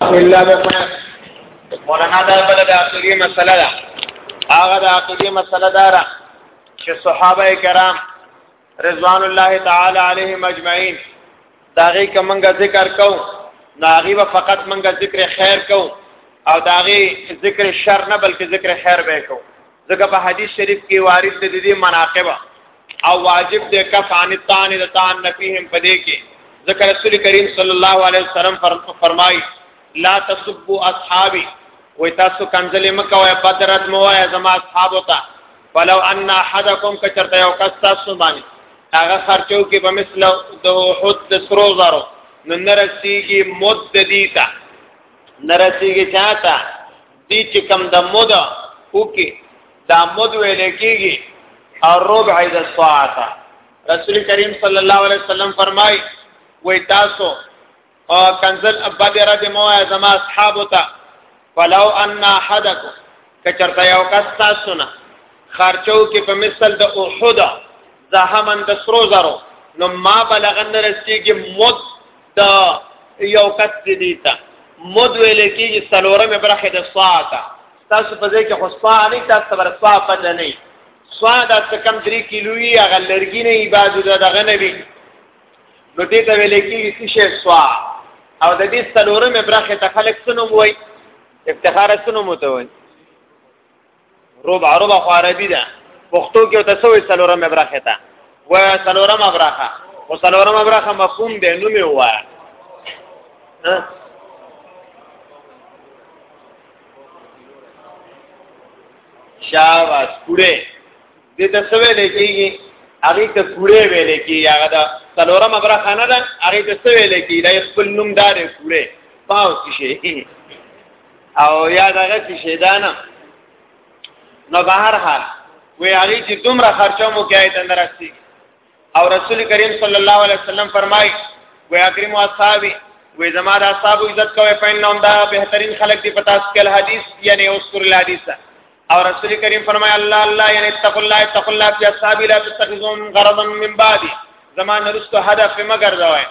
بسم الله الرحمن مولانا دا بل د عقیده مسله ده هغه د عقیده مسله ده چې صحابه کرام رضوان الله تعالی علیهم اجمعین داغه کومنګ ذکر کو ناغي و فقط منګ ذکر خیر کو او داغه ذکر شر نه بلکې ذکر خیر به کو ځکه په حدیث شریف کې وارد دي دي مناقبه او واجب دې کف عن التان د تان نفيهم پدې کې ذکر رسول کریم صلی الله علیه وسلم فرمای لا تسبوا اصحابي وې تاسو کنځلې مکوې بدرت مو وای زما اصحاب وتا فلو ان احدکم کچرته یو کس تاسو باندې هغه خرچو کې په مثل د حد د سرو زرو نو نرسیږي مد دیتا نرسیږي چاته دې چې کم د مد او کې دا مد ویل کېږي او ربع د ساعت رسول کریم صلی الله علیه وسلم فرمای وای تاسو او کنزل ابد را د مو زما اصحاب ته فلو ان احدکم کچرته یو کس تاسو نه خرچو کې په مثل د احد زهمن د سرو زرو نو ما بلغن رسیږي مد د یو کس دي تا مد ویل کېږي سلورمه برخه د ساعت تاسو په ځای کې خو سوا نه تاسو بر سوا پته نه سوا دا څه کم 3 کیلو یې هغه لرګي نه عبادت دا دغه نه وی نو دې ته ویل کېږي چې شی سوا او د دې څلورمې برخه ته خلک سنوم وای افتخار سنوم وته وای ربع ربع خو عربي ده پښتو کې ته سوې څلورمې برخه ته وای څلورمه برخه او څلورمه برخه مفهوم دی نو می وای شاباس کوړه دې ته څه ویل کېږي هغه ته کوړه ویل کېږي هغه دا څلورم برخه نه ده هغه ته څه ویل کېږي دا خپل نوم دار کوړه پاو شي او یا دغه شي دا نه نو بهر حال وی هغه چې دومره خرچه مو کوي تندرستي او رسول کریم صلی الله علیه وسلم فرمای و اکرم اصحابی و زما د اصحاب عزت کوي فینهم دا بهترین خلق دی پتا سکل حدیث یعنی اوسکر الحدیث او رسول کریم فرمای الله الله یعنی اتق الله اتق الله فی اصحابی لا تتخذون غرضا من بعدی زما نرستو هدف مگر دا وای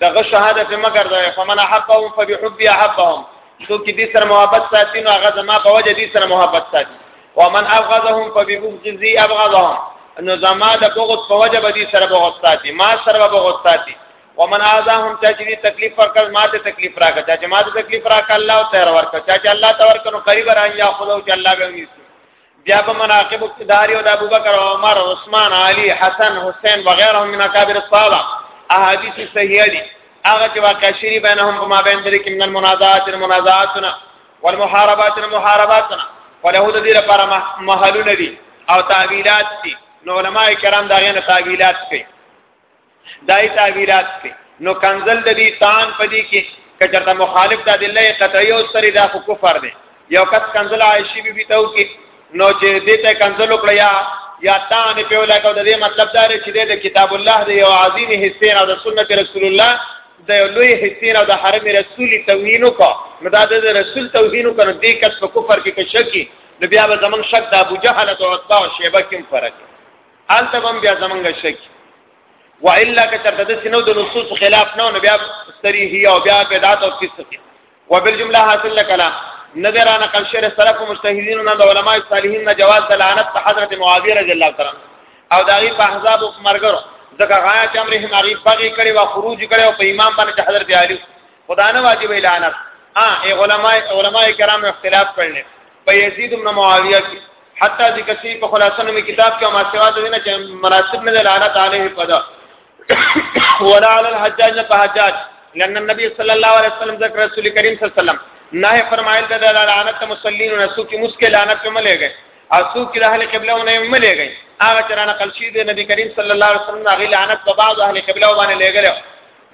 دغه شهادت مگر ده فمن حبهم فبحب احبهم سو کې دې سره محبت ساتي نو هغه زما په وجه دې سره محبت ساتي ومن ابغضهم فببغضي ابغضهم نو زما د بغض په وجه به دې سره بغض ساتي ما سره به بغض ساتي ومن اذاهم چا چې تکلیف ورکړ ما ته تکلیف راکړ چا چې ما ته تکلیف راکړ الله او تیر ورکړ چا چې الله تور کنو قریب را یا خدای چې الله به ونیسي بیا په مناقب کې داری او د ابوبکر او عمر او عثمان علی حسن حسین وغيرهم من اکابر الصحابه احادیث صحیحه دي هغه چې واقع شری بینهم په ما بین درې کې من المنازعات المنازعاتنا والمحاربات المحارباتنا وله د دې لپاره محلونه دي او تعویلات دي نو علما کرام دا غنه تعویلات کوي دای تعبیرات کړي نو کنزل د دې تان پدې کې کچرته مخالف د دله قطعی او سری دا خو کفر دی یو کس کنزل عائشی بی بی ته وکي نو چې دې ته کنزل وکړ یا یا تان په ولا کو د دې مطلب دا دی چې د کتاب الله دی یو عظیم حصے او د سنت رسول الله د لوی حسین او د حرم رسول توهین وکړه نو دا د رسول توهین وکړه دې کس په کفر کې کې شکی نو بیا به زمون شک د ابو جهل او عتبه او شیبه کې فرق هلته هم بیا زمونږ شک و الا که چرته د سینو د نصوص خلاف نه نو بیا صریحی او بیا بدعت او فسق و بالجمله حاصل لکلا نظر انا قل شر سلف مجتهدین نه د علماء صالحین نه جواز د لعنت په حضرت معاویه رضی الله تعالی او داغي په احزاب او مرګرو ځکه غایا چې امر هم هغه بغي کړي او خروج کړي او په امام باندې حضرت علی خدا نه واجب اعلانات ها ای علماء علماء کرام اختلاف کړل په یزید بن معاویه کې حتی ذکر شي په خلاصنو می کتاب کې ما سوا د نه چې مناسب نه لعنت علیه پدا ولا علی الحجاج نه حجاج لأن النبي صلى الله عليه وسلم ذکر رسول کریم صلی الله علیه وسلم نه فرمایل د لعنت مسلین او سو کې مسکه لعنت کوم لګي او سو کې اهل قبله ونه هم لګي هغه چرانه قلشی د نبی کریم صلی الله علیه وسلم هغه لعنت په بعض اهل قبله باندې لګي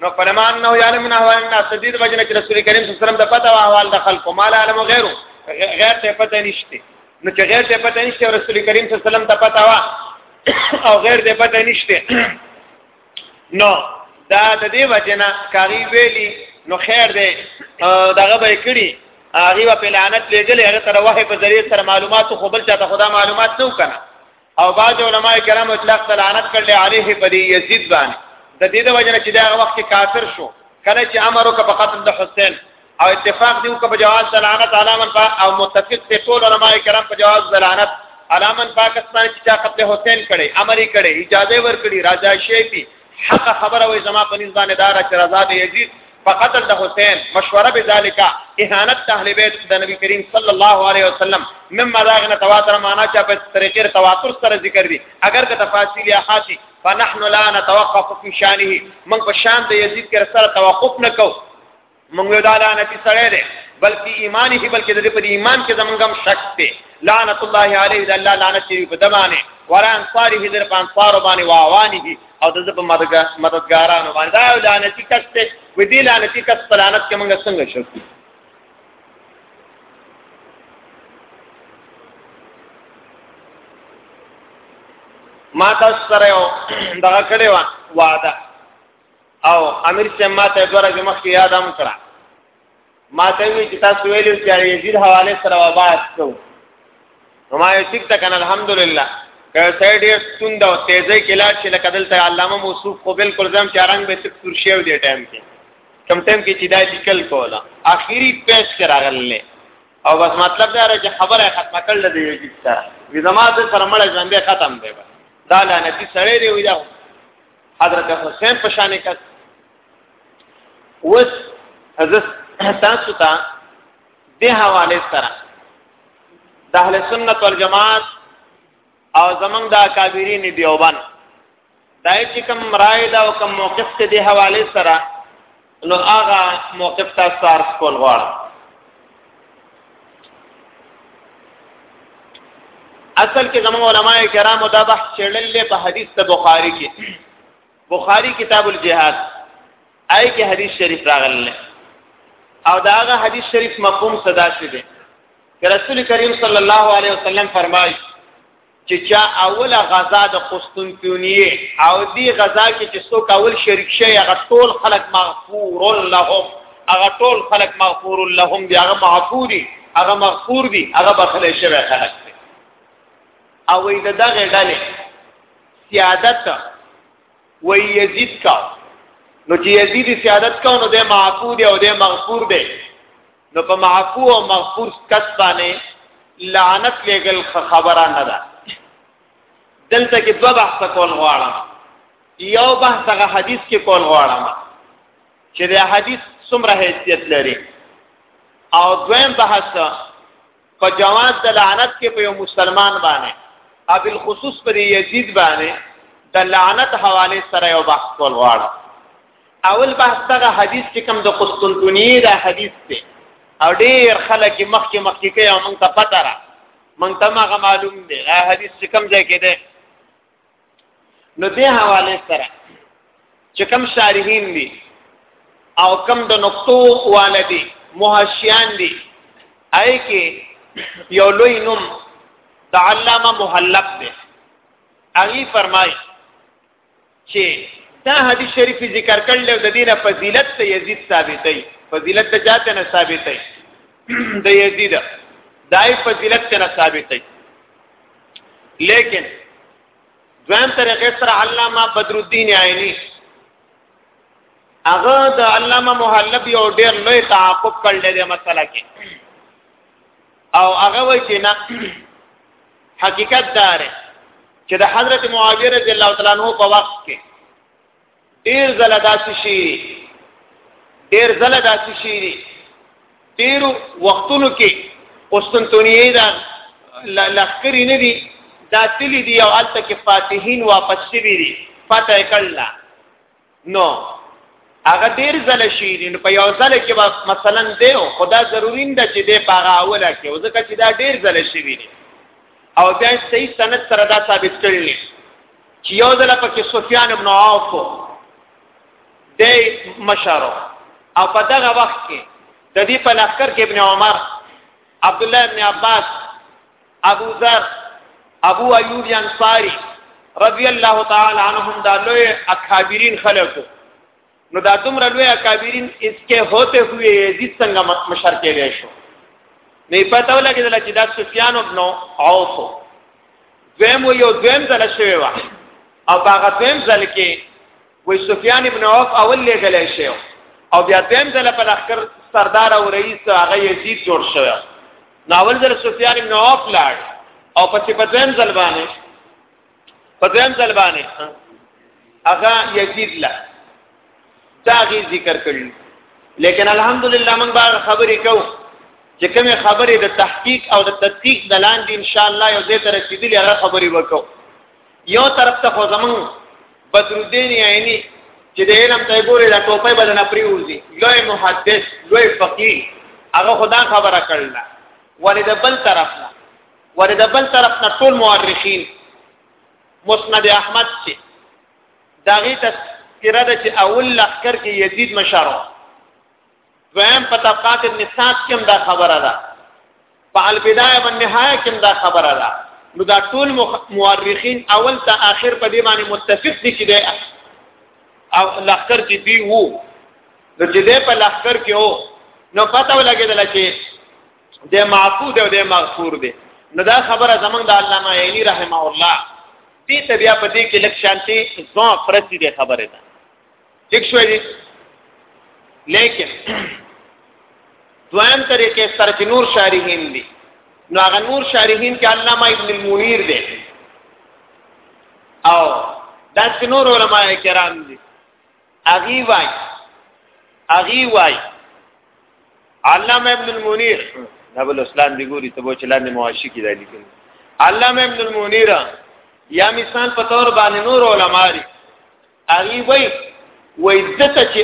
نو فرمان نو یعلم نه وای نه سدید وجنه چې رسول کریم صلی الله علیه وسلم د پته او احوال د خلکو مال علم غیرو غیر ته پته نشته نو چې غیر ته پته نشته رسول کریم صلی الله علیه وسلم ته پته وا او غیر ته پته نشته نو دا د دې وجنه کاری ویلی نو خیر دی دغه به کړی هغه په لعنت لګل هغه تر وه په ذریعہ سره معلومات خو بل چاته خدا معلومات نو کنه او بعض علما کرام اطلاق تلانت کړل عليه په دې يزيد باندې د دې د وجنه چې دا وخت کافر شو کله چې امر وکړ په قتل د حسین او اتفاق دی وکړ په جواز تلانت علامن پاک او متفق ته ټول علما کرام په جواز تلانت علامن پاکستان چې قتل حسین کړي امر کړي اجازه ورکړي راځي شي حق خبره وي زما په نسبت باندې دار چې رضا دی یزید په قتل د حسین مشوره به ذالک اهانت اهل بیت د نبی کریم صلی الله علیه وسلم مما داغنه تواتر معنا چې په طریقې تواتر سره ذکر دي اگر که تفاصیل یا حاصل فنحن لا نتوقف في شانه من په شان د یزید کې سره توقف نکو مونږ یو دا لعنتی سړی دی بلکې ایمان یې بلکې د دې په ایمان کې زمونږ هم شک دی لعنت الله علیه د الله لعنت یې په دمانه ورا انصاره دې په انصار باندې واوانه او د په مددګارانو باندې دا یو لعنتی کس دی و دې لعنتی کس په لعنت کې مونږ څنګه شو ما تاسو سره یو دغه کړی و وعده او امیر چې ما ته دوره کې مخکې یاد هم کړه ما ته وی چې تاسو ویلو چې یزید حواله سره وباس کو نو ما یې ټیک تک الحمدلله که سړی ډیر ستوند او تیزه کې لاړ شي لکه دلته علامه موصوف خو بالکل زم چې رنگ به تک تور شیو دی ټایم کې کم ټایم کې چې دا لیکل کوله اخیری پیش کراغله او بس مطلب دا چې خبره ختمه کړل دی یو چې سره وی زما د سره مړ ژوند ختم دی دا لعنتی سړی دی وی دا حضرت حسین په شان کس وس حضرت تاسو ته د حواله سره د اهل سنت والجماعت او زمنګ د اکابرین دیوبند دای چې کوم رائے دا او کوم موقف ته د حواله سره نو هغه موقف ته سارس کول غواړم اصل کې زموږ علما کرامو دا بحث چړلې په حدیث ته بخاری کې بخاری کتاب الجهاد آی کې حدیث شریف راغلی او دا هغه حدیث شریف مفهوم صدا شوی دی رسول کریم صلی الله علیه وسلم فرمایي چې چا اوله غزا د قسطنطنیه او دی غزا کې چې څوک اول شریک شي هغه ټول خلق مغفور لهم هغه ټول خلق مغفور لهم دی هغه معفوري هغه مغفور دي هغه بخله شوی خلق دی او وې دغه ډلې سیادت و یزید کا نو چې یزید سیادت کا نو د معفور او د مغفور دی نو په معفو او مغفور کس باندې لعنت لګل خبره نه ده دلته کې دوه بحث کول غواړم یو بحث هغه حدیث کې کول غواړم چې دا حدیث څومره حیثیت لري او دویم بحث په جواز د لعنت کې په یو مسلمان باندې او بالخصوص پر یزید باندې د لعنت حواله سره یو بحث کول غواړم اول بحث دغه حدیث چې کوم د قسطنطنیه دا حدیث دی او ډیر خلک مخکې مخکې کوي او موږ ته پته را موږ ته هغه معلوم دی دا حدیث چې کوم ځای کې دی نو دې حواله سره چې کم شارحین دي او کم د نقطو والدي محشیان دي آی کې یو لوی نوم د علامه محلب دی هغه فرمای چې دا حدیث شریف ذکر کړل د دینه فضیلت ته یزید ثابتای فضیلت ته جاته نه ثابتای د یزید دای فضیلت ته نه ثابتای لیکن دویم طریقې سره علامه بدر الدین عینی هغه د علامه محلب یو ډیر لوی تعاقب کړل دی مسله کې او هغه وایي چې نه حقیقت دار چې د حضرت معاویه رضی الله تعالی عنہ په وخت کې ډیر زله داسې شي ډیر زله داسې شي دي ډیر وختونو کې قسطنطنیه دا لخکری نه دي دا تلی دي او الته کې فاتحین واپس شي دي فتح کړل نو هغه ډیر زله شي دي په یو زله کې مثلا دی خدا ضروری نه چې دی پاغه اوله کې ځکه چې دا ډیر زله شي دي او بیا صحیح سند سره دا ثابت کړل چې یو ځل پکې سفیان ابن عوف د مشارو او په دغه وخت کې د دې په لخر کې ابن عمر عبد الله ابن عباس ابو ذر ابو ایوب انصاری رضی الله تعالی عنهم دا لوی اکابرین خلکو نو دا دومره لوی اکابرین اسکه هوته هوی یزید څنګه مشر کېدای شو نه پته ولګېدل چې دا سفیان ابن عوف دویم و یو دویم ځل شوی و او هغه دویم ځل کې وای سفیان ابن عوف اول لګل شو او بیا دویم ځل په لخر سردار او رئیس هغه یزید جوړ شو نو اول ځل سفیان ابن عوف لاړ او پسې په دویم ځل باندې په دویم ځل باندې هغه یزید له تاغي ذکر کړل لیکن الحمدلله موږ به خبرې کوو چې کومه خبرې د تحقیق او د تدقیق د لاندې ان شاء الله یو ځای ته رسیدلې هغه خبرې وکړو یو طرف ته خو زمون بدرالدین عینی چې د علم ته ګوري د ټوپۍ بدنه پریوزي لوی محدث لوی فقيه هغه خدا خبره کړل ولې د بل طرف نه ولې د بل طرف نه ټول مورخین مسند احمد چې داغي تذکرہ د چې اول لخر کې یزید مشارو دویم په طبقات ابن سعد کې هم دا خبره ده په البدايه و النهايه کې هم دا خبره ده نو دا ټول مورخین اول ته آخر په دې باندې متفق دي چې ده او لخر کې دی وو نو چې ده په لخر کې وو نو پته ولګېدل چې د معفو دی او د مغفور دی نو دا خبره زمونږ د علامه عینی رحمه الله دې ته بیا په دې کې لک شانتي ځان فرسي دې خبره ده ٹھیک شوې دي لیکن دویم طریقې سره چې نور شارحین دي نو هغه نور شارحین کې علامه ابن المنیر دی او دا چې نور علما کرام دي اغي وای اغي وای علامه ابن المنیر نبل اسلام دی ګوري ته بو چلان مواشی کی دی لیکل علامه ابن المنیر یا مثال په تور باندې نور علما دي اغي وای وای دته چې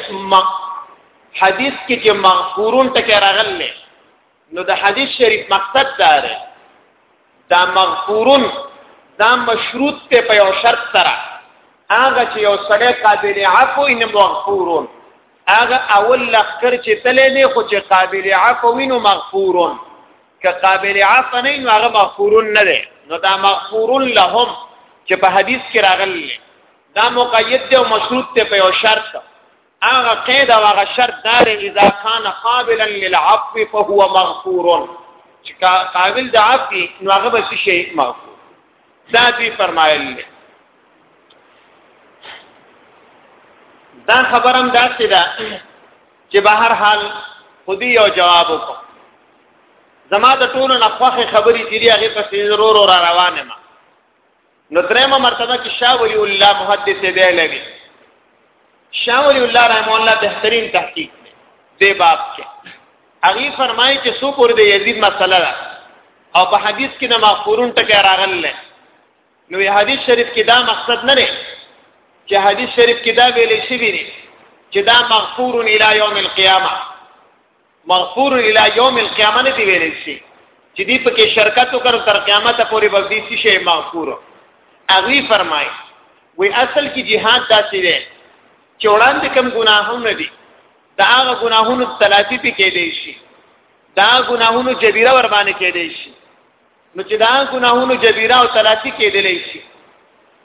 حدیث کې چې مغفورون ټکی راغلی نو د حدیث شریف مقصد دا دی دا مغفورون دا مشروط ته په یو شرط سره هغه چې یو سړی قابل عفو ان مغفورون هغه اول لخر چې تلې نه خو چې قابل عفو ان مغفورون که قابل عفو نه نو هغه مغفورون نه دی نو دا مغفورون لهم چې په حدیث کې راغلی دا مقید دی او مشروط ته په یو شرط هغه قید او هغه شرط دار اذا كان قابلا للعفو فهو مغفور چې قابل د عفو نو هغه به شي مغفور ذاتي فرمایل دا خبرم دا څه ده چې به هر حال خودي یو جواب وکړه زما د ټولو نه خوخه خبرې چې هغه پسې ضرور را روانه ما نو درېمه مرتبه کې شاه ولی الله محدث دی لوي شاه ولی الله رحم الله بهترین تحقیق دی دی باب کې هغه فرمایي چې سو پر دی یزید مسله ده او په حدیث کې نه مغفورون ټکی راغل نه نو حدیث شریف کې دا مقصد نه نه چې حدیث شریف کې دا ویلې شوی دی چې دا مغفورون الی یوم القیامه مغفور الى يوم القيامه نه دی ویل شي چې دی په کې شرکت وکړ تر قیامت پورې به دې څه شي مغفور اغي فرمای وی اصل کې jihad داسې دی چې وړاندې کوم ګناهونه دي دا هغه ګناهونو تلافي پکې دی شي دا ګناهونو جبیره ور باندې کې دی شي نو چې دا ګناهونو جبیره او تلاتی کېدلی شي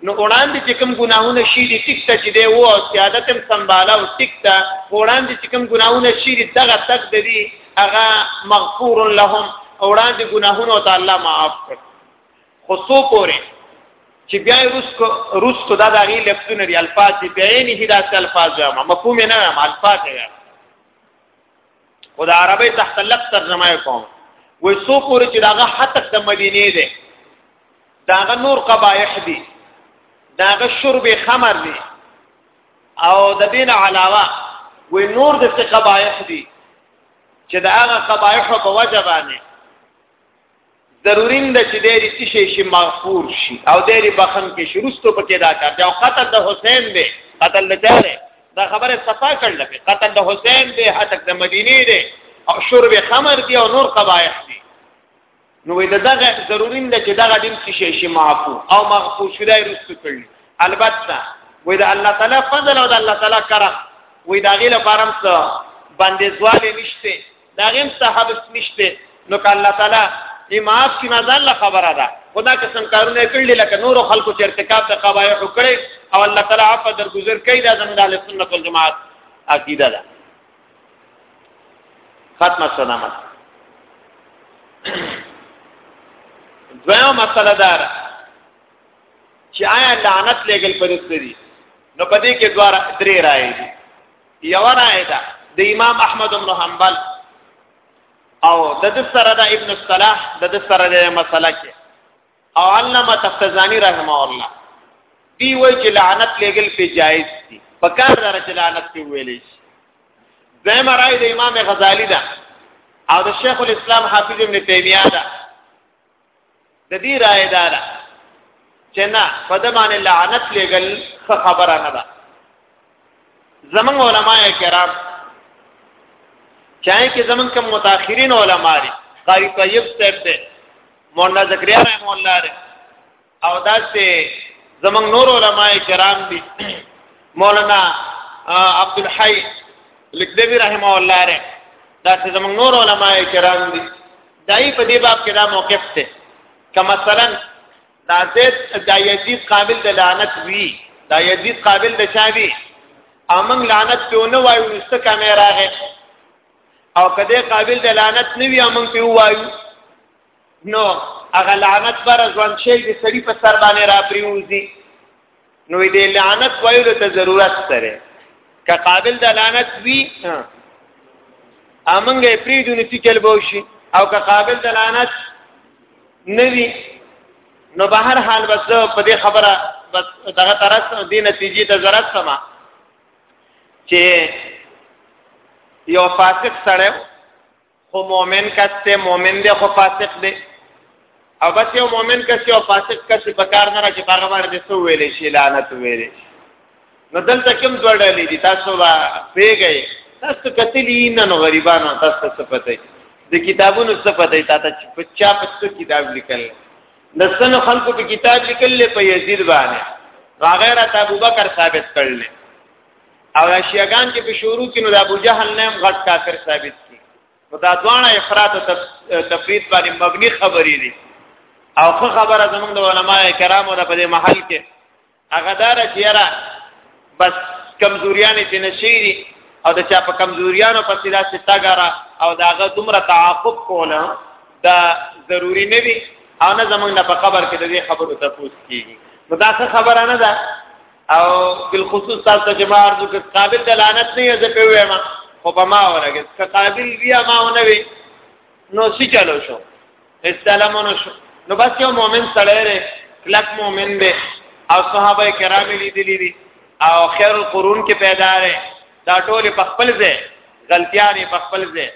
نو وړاندې چې کوم ګناهونه شي دي ټیک ته چې دی وو او سیادت هم سنباله او ټیک ته وړاندې چې کوم ګناهونه شي دي دغه تک د دې هغه مغفور لهم وړاندې ګناهونه او تعالی معاف کړ خو سو پورې چې بیا روسکو روسکو دا دغه لفظونه دی الفاظ دی بیا نه هدا الفاظ ما مفهوم نه ما الفاظ دی خو د عربی تحت لفظ ترجمه کوم وای سو پوری چې داغه حتک د مدینه دی داغه نور قبایح دی داغه شرب خمر دی او د دین علاوه وای نور د څه قبایح دی چې داغه قبایح په وجه باندې ضروري ده چې دېری څه شي شي مغفور شي او دېری بخم کې شروستو پکې دا کار دی او قتل د حسین دی قتل د چا دی دا خبره صفا کړل په قتل د حسین دی هټک د مدینه دی او شرب خمر دی او نور قبایح دی نو د دغه ضروري ده چې دغه دین څه شي شي معفو او مغفور شي دای رسو کړل البته وې د الله تعالی فضل او د الله تعالی کرم وې دا غي لپاره هم څه باندې ځوالې نشته دا غیم صحابت نشته نو که الله تعالی یې معاف کړي مازال لا خبره ده خدا قسم کارونه کړل لکه نور خلکو چې ارتکاب ته قبایح وکړي او الله تعالی عفو درگذر کوي دا زموږ اهل سنت والجماعت عقیده ده ختمه سلامت دویمه مسله دار چې آیا لعنت لګل پرې دي نو پدې کې دواره درې راي دي یو رائے ده د امام احمد بن حنبل او د د سره د ابن الصلاح د د سره د مسله کې او علامه تفتزانی رحمه الله دی وای چې لعنت لګل په جایز دي په کار دره چې لعنت په ویلې شي زم راي د امام غزالی ده او د شیخ الاسلام حافظ ابن تیمیه ده د دې رائے دا ده چې نه په د باندې لعنت لګل څه خبره نه ده زمنګ علما کرام چاہے کې زمنګ کوم متأخرین علما دي قاری طیب صاحب ته مولانا زکریا رحم الله له او داسې زمنګ نور علما کرام دي مولانا عبد الحی لکدوی رحم الله له داسې زمنګ نور علما کرام دي دای په دې باب کې دا موقف ته که مثلا دا زید دا یزید قابل د لعنت وی دا یزید قابل د چا وی امنګ لعنت په نه وایو نست کیمرا غه او کده قابل د لعنت نه وی امنګ په وایو نو هغه لعنت پر ځوان شي د سړي په سر باندې را پریوزي نو دې لعنت ویلو ته ضرورت سره که قابل د لعنت وی امنګه پریدو نو چې کلبو شي او که قابل د لعنت نوی نو به هر حال بس په دې خبره بس دغه ترس دې نتیجې ته ضرورت سما چې یو فاسق سره خو مؤمن کس ته مؤمن دی خو فاسق دی او بس یو مؤمن کس یو فاسق کس په کار نه راځي هغه باندې څه ویلې شي لعنت ویلې نو دلته کوم دوه ډلې دي تاسو وا پیګی تاسو کتلی نه نو غریبانو تاسو څه پته د کتابونو څه پته تا ته په چا په کتاب لیکل د سن خلکو په کتاب لیکل په یزید باندې هغه را ابو بکر ثابت کړل او دا شیعاګان چې په شروع کې نو د ابو جهل نام غټ کافر ثابت کی نو دا دوانه افراط او تفرید باندې مبني خبرې دي او خو خبره زمونږ د علما کرامو په دې محل کې هغه دار چې یاره بس کمزوریانې چې نشيري او د چا په کمزوریانو په سیدا ستګرا او داغه دومره تعاقب کوله دا ضروری نه وي او نه زمونږ په خبر کې د دې خبرو تفوس کیږي نو دا څه خبره نه ده او بالخصوص تاسو چې ما ارزو کې قابل د لعنت نه یې په وې ما خو په ما ورګه که قابل بیا ما ونه وي نو سی چلو شو استلامونه شو نو بس یو مؤمن سره لري کلک مؤمن دی او صحابه کرام لیدلی دي او خیر القرون کې پیدا لري دا ټول په خپل ځای غلطیاں په خپل ځای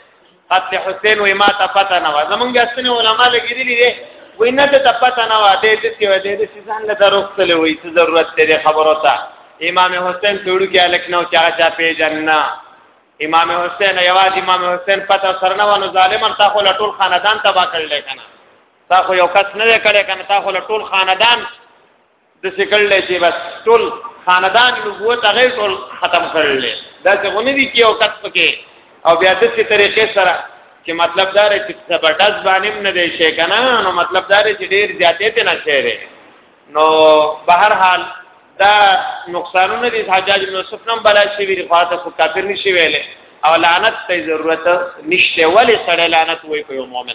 قتل حسین وای ما ته پته نه و زمونږ اسنه علما لګیدلی دي وای نه ته پته نه و دې دې څه و دې دې ځان له دروستلې وای څه ضرورت دې خبرو ته امام حسین ټوړو کې الک نو چا چا پیژن نه امام حسین یواز امام حسین پته سر نه ونه ظالمان تا خو ټول خاندان تبا کړل کنه تا خو یو کس نه کړی کنه تا خو ټول خاندان د څه کړل چې بس ټول خاندان نبوت هغه ټول ختم کړل دا څه غونې دي چې او کټ پکې او بیا د څه طریقې سره چې مطلب دا رې چې زبردست باندې نه دی شي کنه نو مطلب دا رې چې ډیر زیاتې ته نه شي نو بهر حال دا نقصانونه دي حجاج بن یوسف نن بلا شي وی خاطر خو کافر نشي ویلې او لعنت ته ضرورت نشته ولی سره لعنت وای کوي مؤمن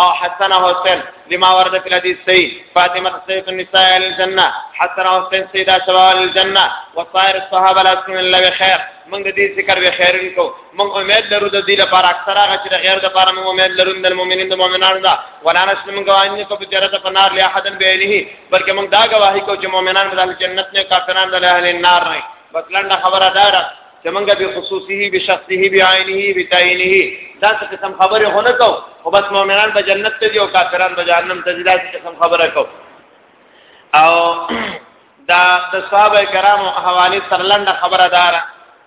او حسن حسین لما ورد فی الحدیث سی فاطمه سید النساء الجنه حسن حسین سید شباب الجنه وصائر الصحابه الاسمن الله بخیر موږ د دې ذکر به خیرن کو موږ امید لرو د دې لپاره اکثره هغه چې د غیر د لپاره موږ امید لرو د مؤمنین د مؤمنانو دا ولا نشل موږ وایي په جرت په نار له احدن به نه بلکې موږ دا گواهی کو چې مؤمنان د جنت نه کافرانو د اهل النار نه بس لنډه خبره ده چې موږ به خصوصي به شخصي به عیني به تعیني دا څه قسم خبره هونه کو او بس مؤمنان به جنت ته دي او کافران به جهنم ته دي دا څه قسم خبره کو او دا د صحابه کرامو حواله سرلنده خبره دار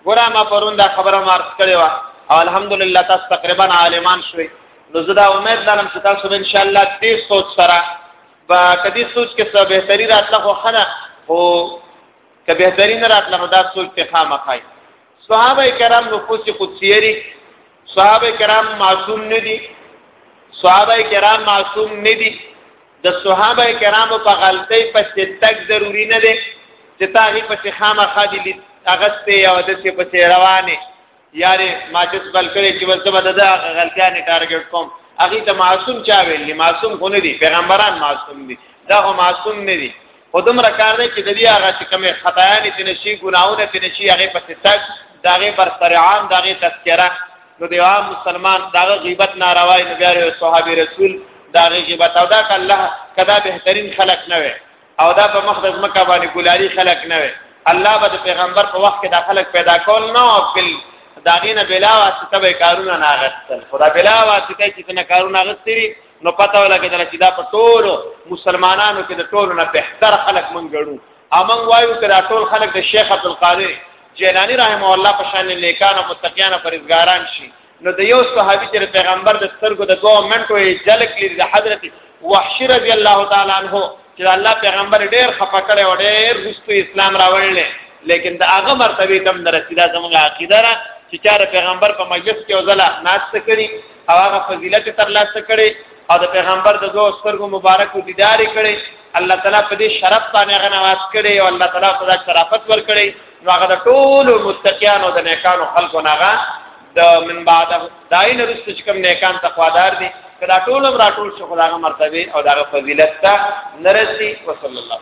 ګوره ما پرون دا خبره مارس کړې و او الحمدلله تاسو تقریبا عالمان شوي نو زه دا امید لرم چې تاسو ان شاء الله دې سوچ سره با کدي سوچ کې څه بهتري راتله خو خنه او که بهتري نه راتله نو دا سوچ ته خامخای صحابه کرام نفوس قدسیه دي صحابه کرام معصوم نه دي صحابه کرام معصوم نه دي د صحابه کرام په غلطۍ پسې تک ضروری نه دی چې تاغي پسې خامخا دي اغسته یا د څه پسې روانه یاره ما چې خپل کړی چې بس زما د هغه غلطیا نه ټارګټ کوم هغه ته معصوم چا ویل معصوم خو نه دي پیغمبران معصوم دي دا هم معصوم نه دي خودم را کار دی چې د دې هغه چې کومه خدایانه تنه شي ګناونه تنه شي هغه په ستک داغه بر سر عام داغه تذکرہ نو دی عام مسلمان داغه غیبت ناروای نو بیا صحابه رسول داغه غیبت او دا الله کدا بهترین خلق نه وي او دا په مخ د ځمکه باندې ګلاري خلق نه وي الله به د پیغمبر په وخت کې دا خلق پیدا کول نه او بل داغینه بلا واسطه به کارونه نه غستل خدا بلا واسطه چې څنګه کارونه غستري نو پته ولګیدل چې دا په ټول مسلمانانو کې د ټولو نه بهتر خلق مونږ ګڼو امنګ وایو چې دا ټول خلق د شیخ عبد القادر جیلانی رحم الله په شان نیکان او متقیان او پرهیزګاران شي نو د یو صحابي چې پیغمبر د سترګو د دوه منټو یې جلک لري د حضرت وحش رضی الله تعالی عنہ چې الله پیغمبر ډېر خفه کړي او ډېر رښتو اسلام راوړل لیکن د هغه مرتبه تم نه رسیدا زموږ عقیده را چې چاره پیغمبر په مجلس کې وزله ناشته کړي او هغه فضیلت تر لاسه کړي او د پیغمبر د دوه سترګو مبارک دیدار کړي الله تعالی په دې شرف باندې غنواس کړي او الله تعالی په دې شرافت ور کړي نو هغه د ټول متقینو د نیکانو خلکو ناغه د من بعد داین رسو چې کوم نیکان تقوادار دي کدا ټول هم راټول شو خدای مرتبه او دغه فضیلت ته نرسي وصلی الله